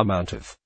amount of